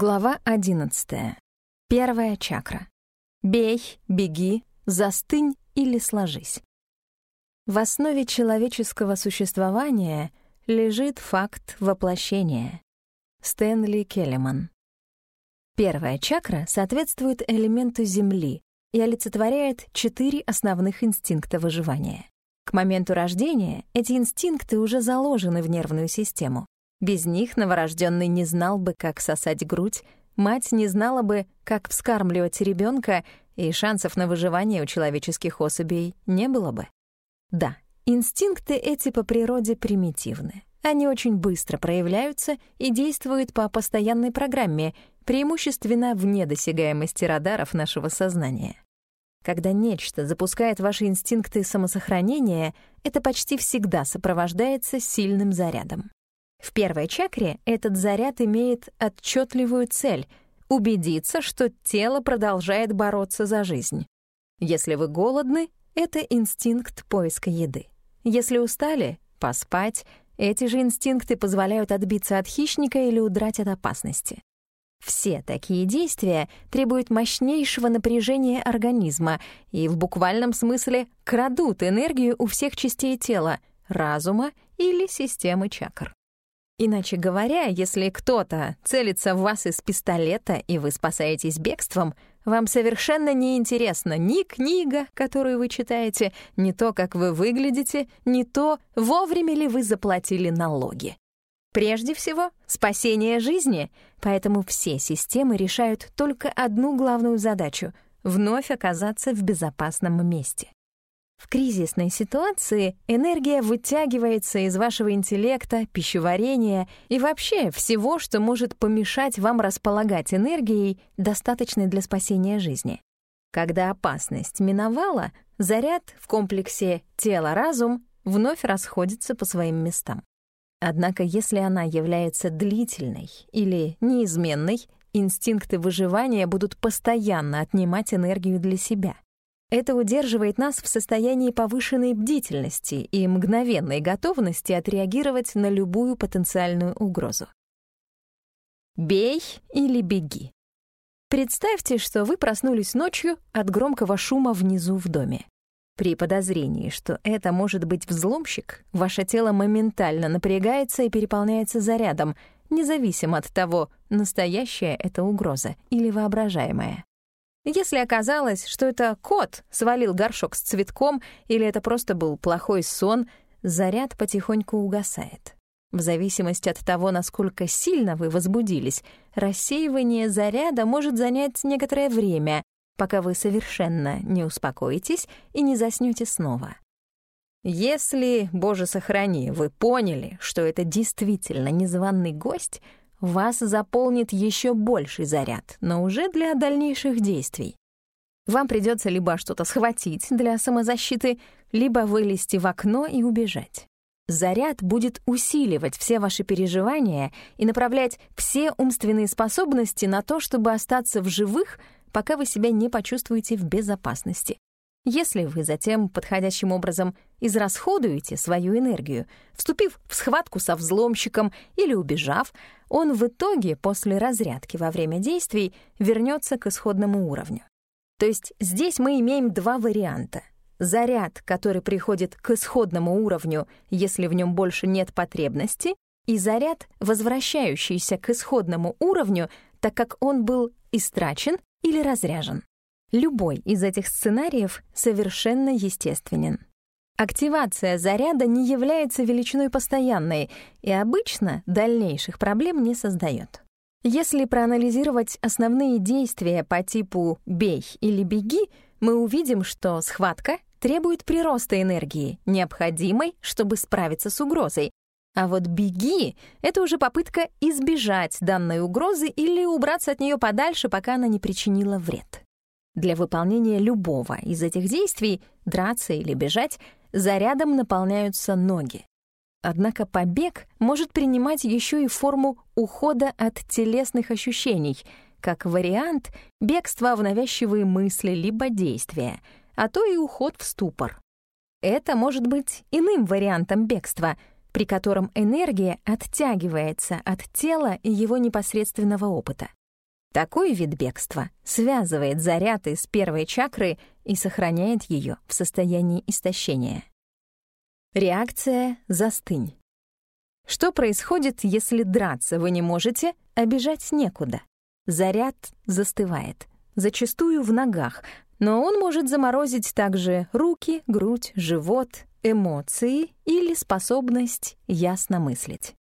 Глава 11. Первая чакра. Бей, беги, застынь или сложись. В основе человеческого существования лежит факт воплощения. Стэнли Келлиман. Первая чакра соответствует элементу Земли и олицетворяет четыре основных инстинкта выживания. К моменту рождения эти инстинкты уже заложены в нервную систему. Без них новорожденный не знал бы, как сосать грудь, мать не знала бы, как вскармливать ребенка, и шансов на выживание у человеческих особей не было бы. Да, инстинкты эти по природе примитивны. Они очень быстро проявляются и действуют по постоянной программе, преимущественно вне досягаемости радаров нашего сознания. Когда нечто запускает ваши инстинкты самосохранения, это почти всегда сопровождается сильным зарядом. В первой чакре этот заряд имеет отчетливую цель — убедиться, что тело продолжает бороться за жизнь. Если вы голодны, это инстинкт поиска еды. Если устали — поспать. Эти же инстинкты позволяют отбиться от хищника или удрать от опасности. Все такие действия требуют мощнейшего напряжения организма и в буквальном смысле крадут энергию у всех частей тела, разума или системы чакр. Иначе говоря, если кто-то целится в вас из пистолета, и вы спасаетесь бегством, вам совершенно не интересно ни книга, которую вы читаете, ни то, как вы выглядите, ни то, вовремя ли вы заплатили налоги. Прежде всего, спасение жизни, поэтому все системы решают только одну главную задачу — вновь оказаться в безопасном месте. В кризисной ситуации энергия вытягивается из вашего интеллекта, пищеварения и вообще всего, что может помешать вам располагать энергией, достаточной для спасения жизни. Когда опасность миновала, заряд в комплексе тело-разум вновь расходится по своим местам. Однако если она является длительной или неизменной, инстинкты выживания будут постоянно отнимать энергию для себя — это удерживает нас в состоянии повышенной бдительности и мгновенной готовности отреагировать на любую потенциальную угрозу. Бей или беги. Представьте, что вы проснулись ночью от громкого шума внизу в доме. При подозрении, что это может быть взломщик, ваше тело моментально напрягается и переполняется зарядом, независимо от того, настоящая это угроза или воображаемая. Если оказалось, что это кот свалил горшок с цветком или это просто был плохой сон, заряд потихоньку угасает. В зависимости от того, насколько сильно вы возбудились, рассеивание заряда может занять некоторое время, пока вы совершенно не успокоитесь и не заснете снова. Если, боже сохрани, вы поняли, что это действительно незваный гость — вас заполнит еще больший заряд, но уже для дальнейших действий. Вам придется либо что-то схватить для самозащиты, либо вылезти в окно и убежать. Заряд будет усиливать все ваши переживания и направлять все умственные способности на то, чтобы остаться в живых, пока вы себя не почувствуете в безопасности. Если вы затем подходящим образом израсходуете свою энергию, вступив в схватку со взломщиком или убежав, он в итоге после разрядки во время действий вернется к исходному уровню. То есть здесь мы имеем два варианта. Заряд, который приходит к исходному уровню, если в нем больше нет потребности, и заряд, возвращающийся к исходному уровню, так как он был истрачен или разряжен. Любой из этих сценариев совершенно естественен. Активация заряда не является величиной постоянной и обычно дальнейших проблем не создает. Если проанализировать основные действия по типу «бей» или «беги», мы увидим, что схватка требует прироста энергии, необходимой, чтобы справиться с угрозой. А вот «беги» — это уже попытка избежать данной угрозы или убраться от нее подальше, пока она не причинила вред. Для выполнения любого из этих действий, драться или бежать, зарядом наполняются ноги. Однако побег может принимать еще и форму ухода от телесных ощущений, как вариант бегства в навязчивые мысли либо действия, а то и уход в ступор. Это может быть иным вариантом бегства, при котором энергия оттягивается от тела и его непосредственного опыта. Такой вид бегства связывает заряд из первой чакры и сохраняет ее в состоянии истощения. Реакция «застынь». Что происходит, если драться вы не можете, а бежать некуда? Заряд застывает, зачастую в ногах, но он может заморозить также руки, грудь, живот, эмоции или способность ясно мыслить.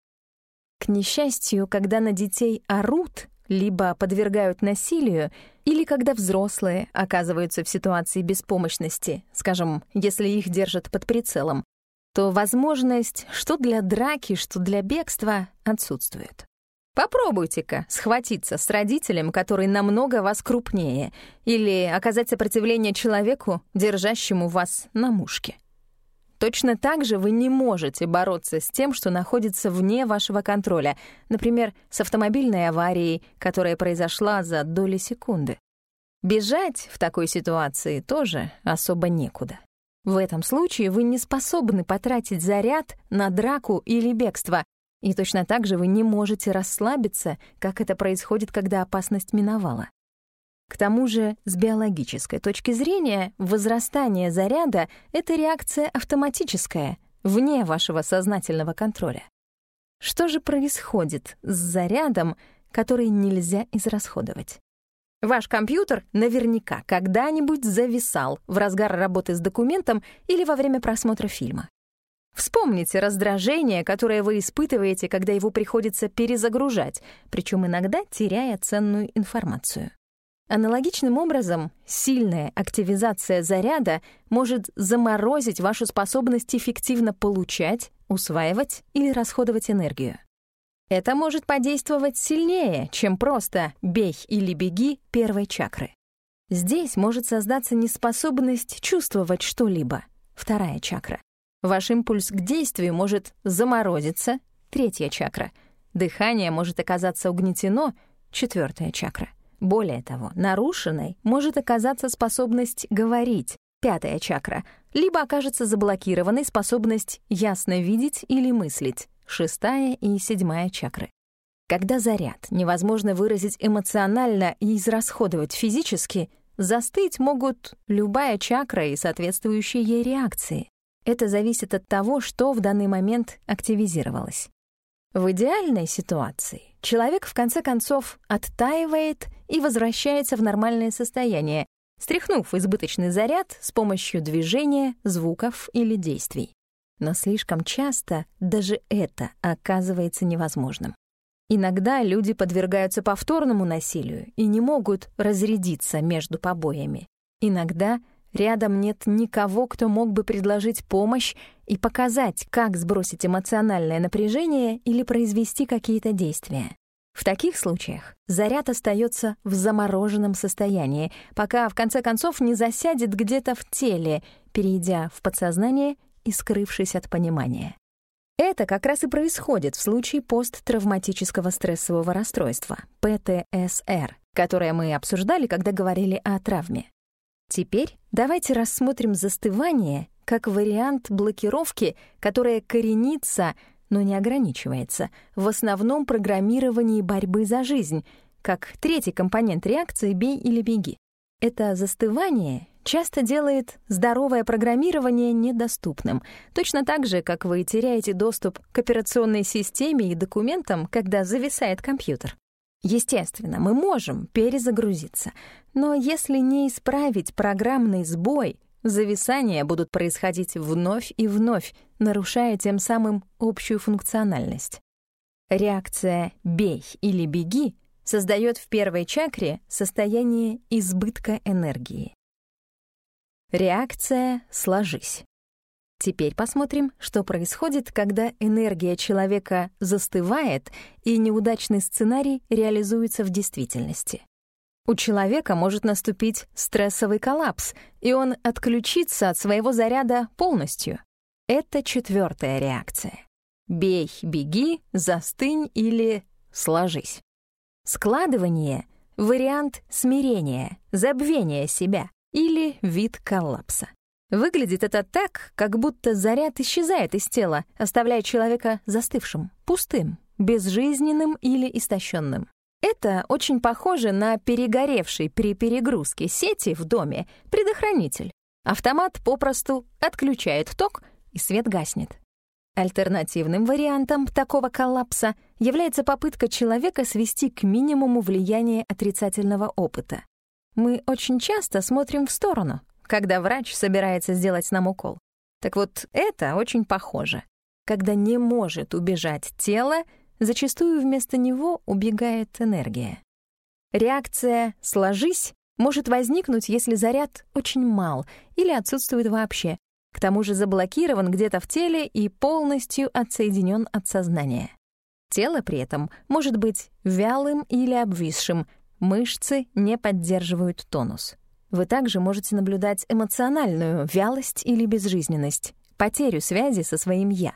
К несчастью, когда на детей орут, либо подвергают насилию, или когда взрослые оказываются в ситуации беспомощности, скажем, если их держат под прицелом, то возможность что для драки, что для бегства отсутствует. Попробуйте-ка схватиться с родителем, который намного вас крупнее, или оказать сопротивление человеку, держащему вас на мушке. Точно так же вы не можете бороться с тем, что находится вне вашего контроля, например, с автомобильной аварией, которая произошла за доли секунды. Бежать в такой ситуации тоже особо некуда. В этом случае вы не способны потратить заряд на драку или бегство, и точно так же вы не можете расслабиться, как это происходит, когда опасность миновала. К тому же, с биологической точки зрения, возрастание заряда — это реакция автоматическая, вне вашего сознательного контроля. Что же происходит с зарядом, который нельзя израсходовать? Ваш компьютер наверняка когда-нибудь зависал в разгар работы с документом или во время просмотра фильма. Вспомните раздражение, которое вы испытываете, когда его приходится перезагружать, причем иногда теряя ценную информацию. Аналогичным образом, сильная активизация заряда может заморозить вашу способность эффективно получать, усваивать или расходовать энергию. Это может подействовать сильнее, чем просто «бей или беги» первой чакры. Здесь может создаться неспособность чувствовать что-либо, вторая чакра. Ваш импульс к действию может заморозиться, третья чакра. Дыхание может оказаться угнетено, четвертая чакра. Более того, нарушенной может оказаться способность говорить, пятая чакра, либо окажется заблокированной способность ясно видеть или мыслить, шестая и седьмая чакры. Когда заряд невозможно выразить эмоционально и израсходовать физически, застыть могут любая чакра и соответствующие ей реакции. Это зависит от того, что в данный момент активизировалось. В идеальной ситуации человек в конце концов оттаивает и возвращается в нормальное состояние, стряхнув избыточный заряд с помощью движения, звуков или действий. Но слишком часто даже это оказывается невозможным. Иногда люди подвергаются повторному насилию и не могут разрядиться между побоями. Иногда рядом нет никого, кто мог бы предложить помощь и показать, как сбросить эмоциональное напряжение или произвести какие-то действия. В таких случаях заряд остается в замороженном состоянии, пока в конце концов не засядет где-то в теле, перейдя в подсознание и скрывшись от понимания. Это как раз и происходит в случае посттравматического стрессового расстройства, ПТСР, которое мы обсуждали, когда говорили о травме. Теперь давайте рассмотрим застывание как вариант блокировки, которая коренится но не ограничивается в основном программировании борьбы за жизнь, как третий компонент реакции «бей или беги». Это застывание часто делает здоровое программирование недоступным, точно так же, как вы теряете доступ к операционной системе и документам, когда зависает компьютер. Естественно, мы можем перезагрузиться, но если не исправить программный сбой, Зависания будут происходить вновь и вновь, нарушая тем самым общую функциональность. Реакция «бей» или «беги» создает в первой чакре состояние избытка энергии. Реакция «сложись». Теперь посмотрим, что происходит, когда энергия человека застывает и неудачный сценарий реализуется в действительности. У человека может наступить стрессовый коллапс, и он отключится от своего заряда полностью. Это четвертая реакция. Бей, беги, застынь или сложись. Складывание — вариант смирения, забвения себя или вид коллапса. Выглядит это так, как будто заряд исчезает из тела, оставляя человека застывшим, пустым, безжизненным или истощенным. Это очень похоже на перегоревший при перегрузке сети в доме предохранитель. Автомат попросту отключает ток, и свет гаснет. Альтернативным вариантом такого коллапса является попытка человека свести к минимуму влияние отрицательного опыта. Мы очень часто смотрим в сторону, когда врач собирается сделать нам укол. Так вот, это очень похоже. Когда не может убежать тело, зачастую вместо него убегает энергия. Реакция «сложись» может возникнуть, если заряд очень мал или отсутствует вообще, к тому же заблокирован где-то в теле и полностью отсоединен от сознания. Тело при этом может быть вялым или обвисшим, мышцы не поддерживают тонус. Вы также можете наблюдать эмоциональную вялость или безжизненность, потерю связи со своим «я».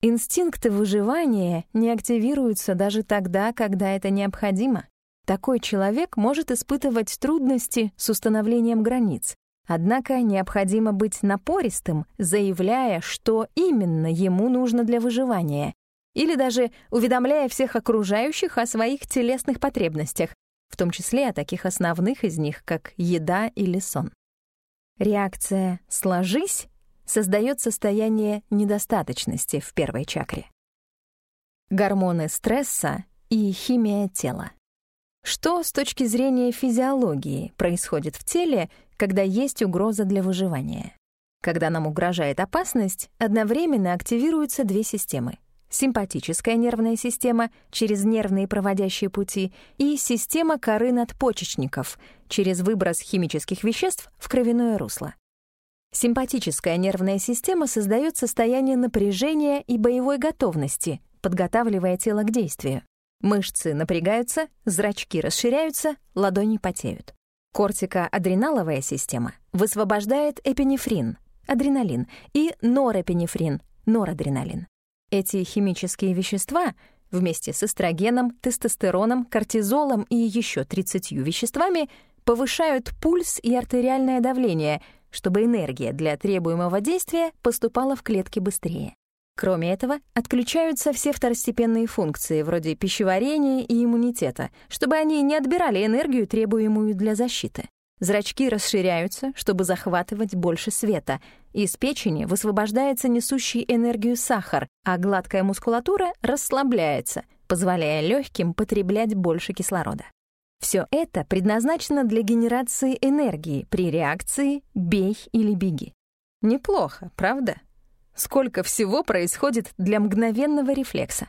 Инстинкты выживания не активируются даже тогда, когда это необходимо. Такой человек может испытывать трудности с установлением границ. Однако необходимо быть напористым, заявляя, что именно ему нужно для выживания, или даже уведомляя всех окружающих о своих телесных потребностях, в том числе о таких основных из них, как еда или сон. Реакция «сложись» создает состояние недостаточности в первой чакре. Гормоны стресса и химия тела. Что с точки зрения физиологии происходит в теле, когда есть угроза для выживания? Когда нам угрожает опасность, одновременно активируются две системы симпатическая нервная система через нервные проводящие пути и система коры надпочечников через выброс химических веществ в кровяное русло. Симпатическая нервная система создает состояние напряжения и боевой готовности, подготавливая тело к действию. Мышцы напрягаются, зрачки расширяются, ладони потеют. Кортикоадреналовая система высвобождает эпинефрин, адреналин, и норепинефрин, норадреналин. Эти химические вещества вместе с эстрогеном, тестостероном, кортизолом и еще 30 веществами повышают пульс и артериальное давление, чтобы энергия для требуемого действия поступала в клетки быстрее. Кроме этого, отключаются все второстепенные функции, вроде пищеварения и иммунитета, чтобы они не отбирали энергию, требуемую для защиты. Зрачки расширяются, чтобы захватывать больше света. Из печени высвобождается несущий энергию сахар, а гладкая мускулатура расслабляется, позволяя легким потреблять больше кислорода. Все это предназначено для генерации энергии при реакции «бей или беги». Неплохо, правда? Сколько всего происходит для мгновенного рефлекса.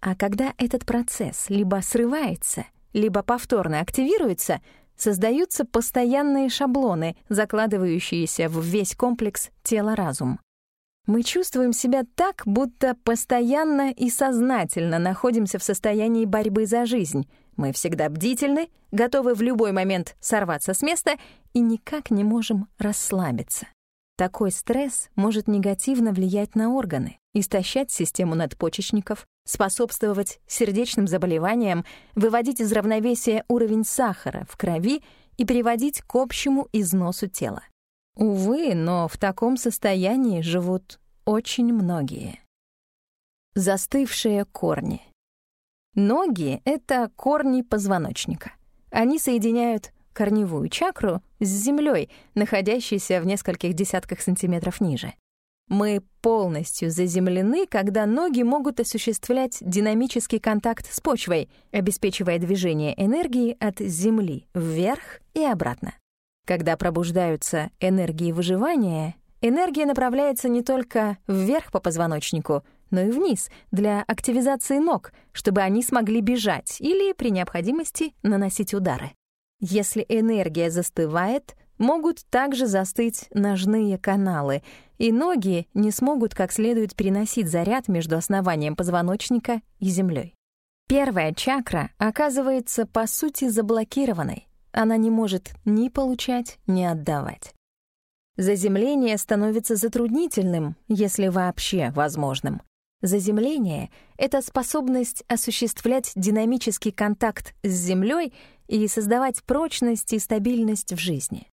А когда этот процесс либо срывается, либо повторно активируется — создаются постоянные шаблоны, закладывающиеся в весь комплекс тело-разум. Мы чувствуем себя так, будто постоянно и сознательно находимся в состоянии борьбы за жизнь. Мы всегда бдительны, готовы в любой момент сорваться с места и никак не можем расслабиться. Такой стресс может негативно влиять на органы, истощать систему надпочечников, способствовать сердечным заболеваниям, выводить из равновесия уровень сахара в крови и приводить к общему износу тела. Увы, но в таком состоянии живут очень многие. Застывшие корни. Ноги — это корни позвоночника. Они соединяют корневую чакру с землей, находящейся в нескольких десятках сантиметров ниже. Мы полностью заземлены, когда ноги могут осуществлять динамический контакт с почвой, обеспечивая движение энергии от земли вверх и обратно. Когда пробуждаются энергии выживания, энергия направляется не только вверх по позвоночнику, но и вниз для активизации ног, чтобы они смогли бежать или, при необходимости, наносить удары. Если энергия застывает, могут также застыть ножные каналы, и ноги не смогут как следует переносить заряд между основанием позвоночника и землей. Первая чакра оказывается, по сути, заблокированной. Она не может ни получать, ни отдавать. Заземление становится затруднительным, если вообще возможным. Заземление — это способность осуществлять динамический контакт с Землей и создавать прочность и стабильность в жизни.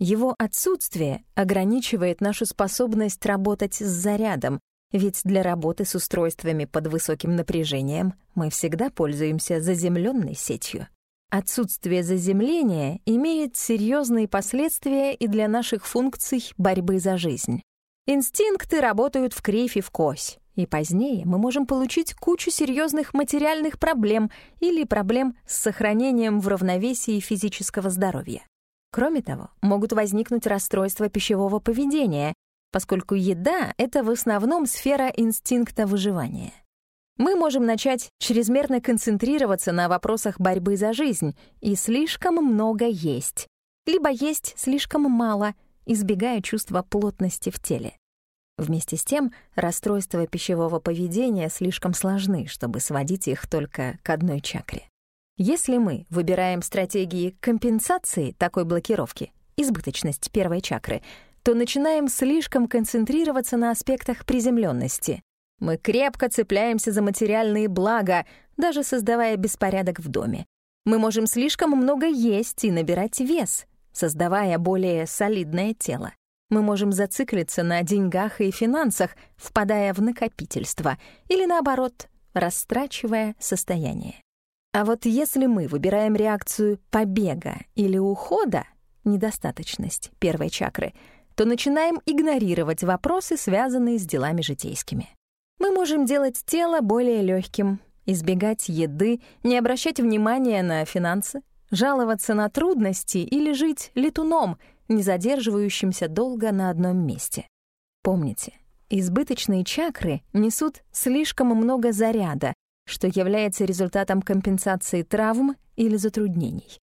Его отсутствие ограничивает нашу способность работать с зарядом, Ведь для работы с устройствами под высоким напряжением мы всегда пользуемся заземленной сетью. Отсутствие заземления имеет серьезные последствия и для наших функций борьбы за жизнь. Инстинкты работают в кривь и в кось, и позднее мы можем получить кучу серьезных материальных проблем или проблем с сохранением в равновесии физического здоровья. Кроме того, могут возникнуть расстройства пищевого поведения, поскольку еда — это в основном сфера инстинкта выживания. Мы можем начать чрезмерно концентрироваться на вопросах борьбы за жизнь и слишком много есть, либо есть слишком мало, избегая чувства плотности в теле. Вместе с тем, расстройства пищевого поведения слишком сложны, чтобы сводить их только к одной чакре. Если мы выбираем стратегии компенсации такой блокировки, избыточность первой чакры, то начинаем слишком концентрироваться на аспектах приземленности. Мы крепко цепляемся за материальные блага, даже создавая беспорядок в доме. Мы можем слишком много есть и набирать вес, создавая более солидное тело. Мы можем зациклиться на деньгах и финансах, впадая в накопительство, или наоборот, растрачивая состояние. А вот если мы выбираем реакцию побега или ухода, недостаточность первой чакры, то начинаем игнорировать вопросы, связанные с делами житейскими. Мы можем делать тело более легким, избегать еды, не обращать внимания на финансы, жаловаться на трудности или жить летуном, не задерживающимся долго на одном месте. Помните, избыточные чакры несут слишком много заряда, что является результатом компенсации травм или затруднений.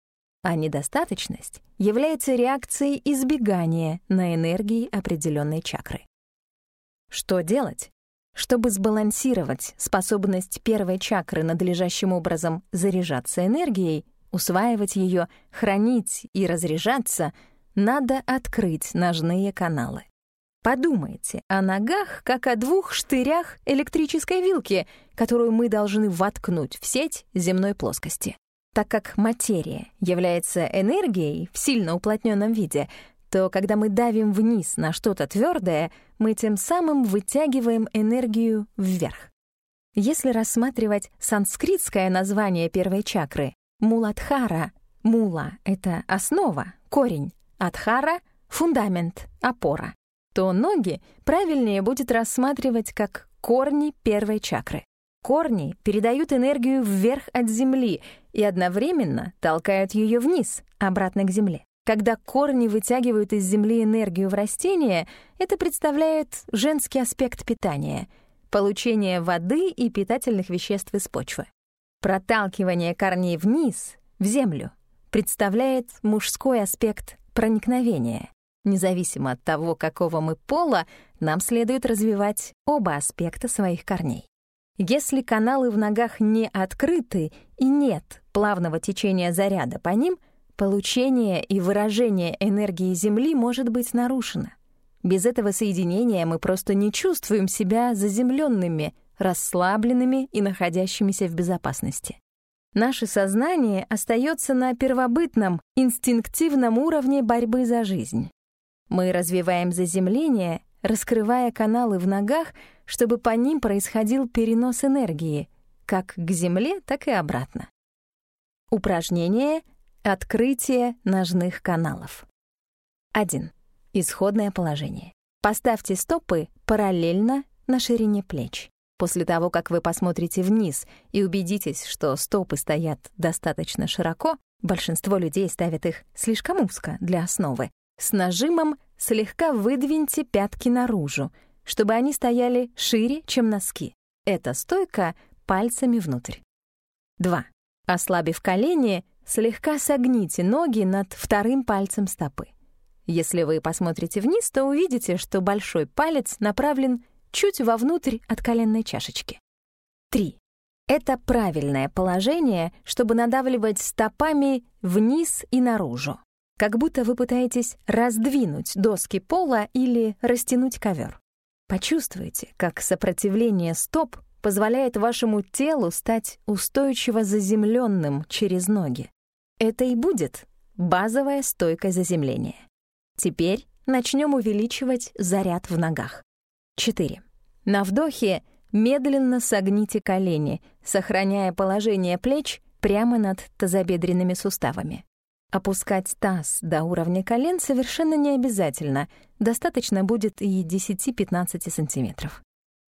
А недостаточность является реакцией избегания на энергии определенной чакры. Что делать? Чтобы сбалансировать способность первой чакры надлежащим образом заряжаться энергией, усваивать ее, хранить и разряжаться, надо открыть ножные каналы. Подумайте о ногах, как о двух штырях электрической вилки, которую мы должны воткнуть в сеть земной плоскости. Так как материя является энергией в сильно уплотненном виде, то когда мы давим вниз на что-то твердое, мы тем самым вытягиваем энергию вверх. Если рассматривать санскритское название первой чакры — Муладхара, мула — это основа, корень, адхара — фундамент, опора то ноги правильнее будет рассматривать как корни первой чакры. Корни передают энергию вверх от земли и одновременно толкают ее вниз, обратно к земле. Когда корни вытягивают из земли энергию в растение, это представляет женский аспект питания — получение воды и питательных веществ из почвы. Проталкивание корней вниз, в землю, представляет мужской аспект проникновения. Независимо от того, какого мы пола, нам следует развивать оба аспекта своих корней. Если каналы в ногах не открыты и нет плавного течения заряда по ним, получение и выражение энергии Земли может быть нарушено. Без этого соединения мы просто не чувствуем себя заземленными, расслабленными и находящимися в безопасности. Наше сознание остается на первобытном, инстинктивном уровне борьбы за жизнь. Мы развиваем заземление, раскрывая каналы в ногах, чтобы по ним происходил перенос энергии, как к земле, так и обратно. Упражнение «Открытие ножных каналов». 1. Исходное положение. Поставьте стопы параллельно на ширине плеч. После того, как вы посмотрите вниз и убедитесь, что стопы стоят достаточно широко, большинство людей ставят их слишком узко для основы, с нажимом слегка выдвиньте пятки наружу, чтобы они стояли шире, чем носки. Это стойка пальцами внутрь. 2. Ослабив колени, слегка согните ноги над вторым пальцем стопы. Если вы посмотрите вниз, то увидите, что большой палец направлен чуть вовнутрь от коленной чашечки. 3. Это правильное положение, чтобы надавливать стопами вниз и наружу как будто вы пытаетесь раздвинуть доски пола или растянуть ковер. Почувствуйте, как сопротивление стоп позволяет вашему телу стать устойчиво заземленным через ноги. Это и будет базовая стойка заземления. Теперь начнем увеличивать заряд в ногах. 4. На вдохе медленно согните колени, сохраняя положение плеч прямо над тазобедренными суставами. Опускать таз до уровня колен совершенно не обязательно, достаточно будет и 10-15 сантиметров.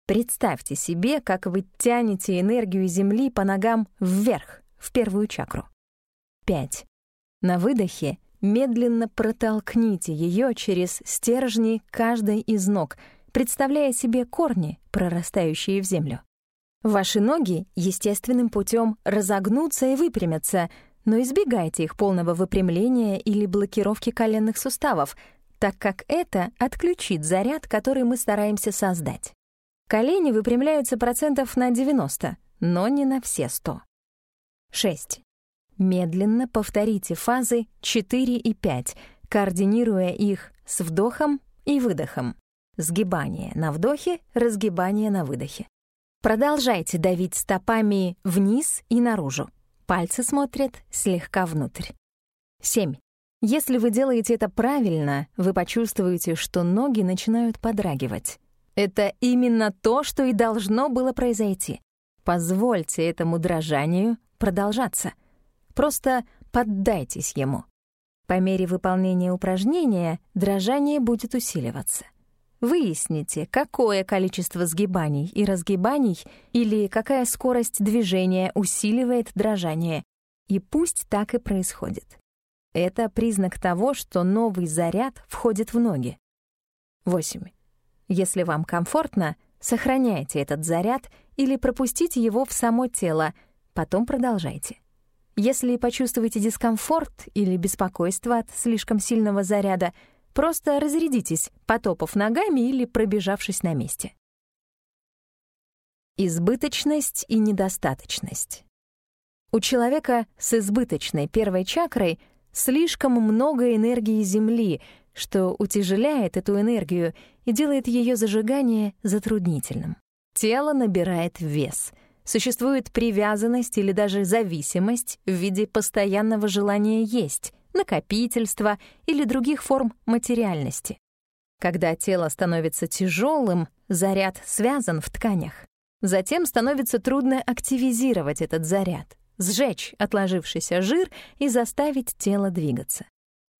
Представьте себе, как вы тянете энергию Земли по ногам вверх, в первую чакру. 5. На выдохе медленно протолкните ее через стержни каждой из ног, представляя себе корни, прорастающие в землю. Ваши ноги естественным путем разогнутся и выпрямятся, но избегайте их полного выпрямления или блокировки коленных суставов, так как это отключит заряд, который мы стараемся создать. Колени выпрямляются процентов на 90, но не на все 100. 6. Медленно повторите фазы 4 и 5, координируя их с вдохом и выдохом. Сгибание на вдохе, разгибание на выдохе. Продолжайте давить стопами вниз и наружу. Пальцы смотрят слегка внутрь. 7. Если вы делаете это правильно, вы почувствуете, что ноги начинают подрагивать. Это именно то, что и должно было произойти. Позвольте этому дрожанию продолжаться. Просто поддайтесь ему. По мере выполнения упражнения дрожание будет усиливаться. Выясните, какое количество сгибаний и разгибаний или какая скорость движения усиливает дрожание, и пусть так и происходит. Это признак того, что новый заряд входит в ноги. 8. Если вам комфортно, сохраняйте этот заряд или пропустите его в само тело, потом продолжайте. Если почувствуете дискомфорт или беспокойство от слишком сильного заряда, просто разрядитесь, потопав ногами или пробежавшись на месте. Избыточность и недостаточность. У человека с избыточной первой чакрой слишком много энергии Земли, что утяжеляет эту энергию и делает ее зажигание затруднительным. Тело набирает вес — существует привязанность или даже зависимость в виде постоянного желания есть, накопительства или других форм материальности. Когда тело становится тяжелым, заряд связан в тканях. Затем становится трудно активизировать этот заряд, сжечь отложившийся жир и заставить тело двигаться.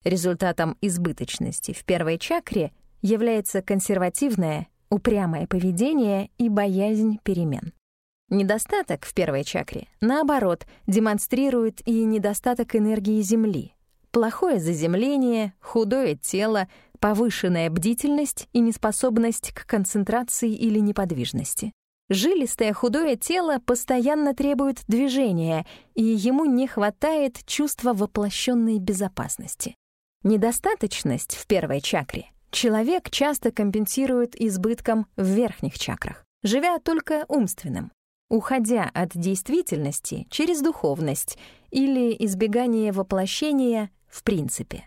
Результатом избыточности в первой чакре является консервативное, упрямое поведение и боязнь перемен. Недостаток в первой чакре, наоборот, демонстрирует и недостаток энергии Земли. Плохое заземление, худое тело, повышенная бдительность и неспособность к концентрации или неподвижности. Жилистое худое тело постоянно требует движения, и ему не хватает чувства воплощенной безопасности. Недостаточность в первой чакре человек часто компенсирует избытком в верхних чакрах, живя только умственным уходя от действительности через духовность или избегание воплощения в принципе.